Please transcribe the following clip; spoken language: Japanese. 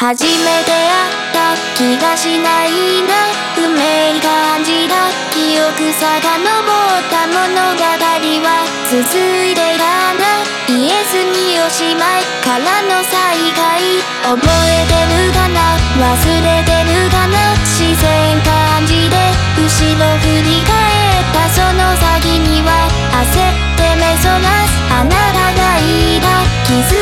初めて会った気がしないな不明感じだ記憶さが登った物語は続いてたんだイエスにおしまいからの再会覚えてるかな？忘れてるかな？自然感じで後ろ振り返ったその先には焦って目そらす。あなたがいた気づ